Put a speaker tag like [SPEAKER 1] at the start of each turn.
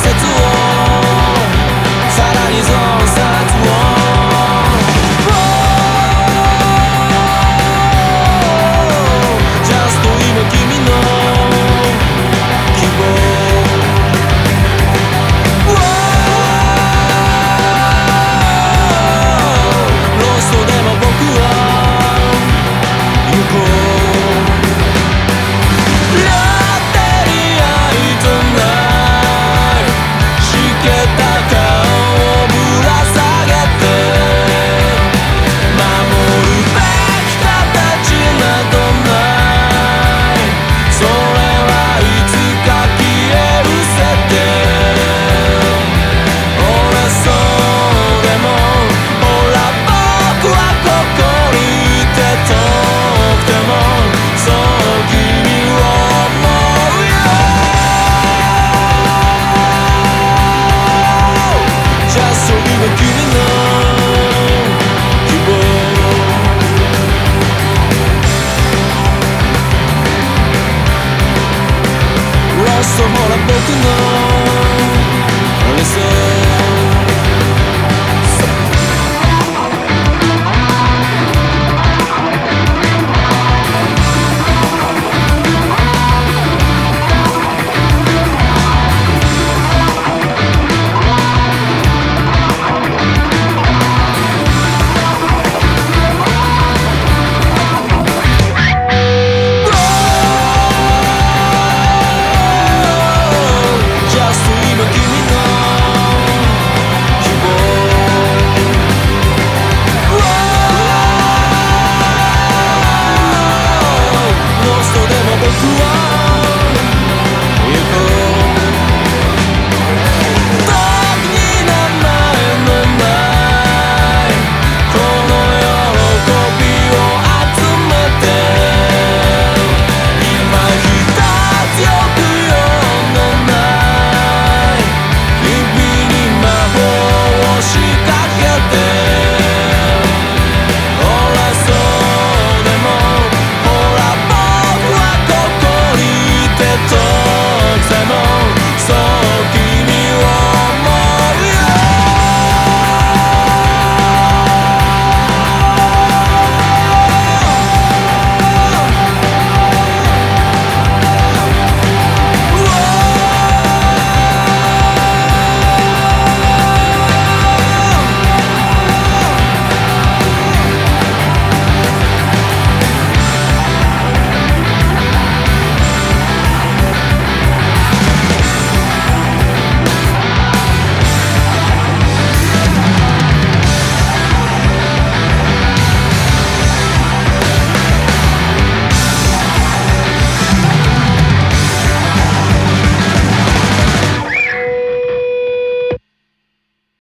[SPEAKER 1] ですく増設を ラストほら僕の